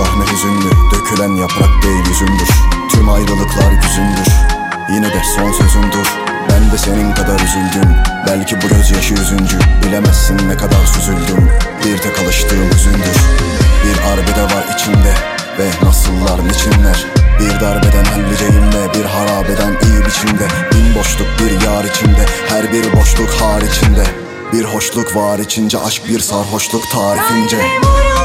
sahnede Bu sahne hüzünlü Dökülen yaprak değil yüzümdür. Tüm ayrılıklar güzündür Yine de son sözümdür. Ben de senin kadar üzüldüm. Belki bu gözyaşı üzüncü Bilemezsin ne kadar süzüldüm. Bir tek alıştığım hüzündür. Bir arbede var içimde Ve nasıllar niçinler? Bir darbeden halliceyimle Bir harabeden iyi biçimde. Bin boşluk bir yar içinde Her bir boşluk haricinde Bir hoşluk var içince Aşk bir sarhoşluk tarifince. Kalbimi vur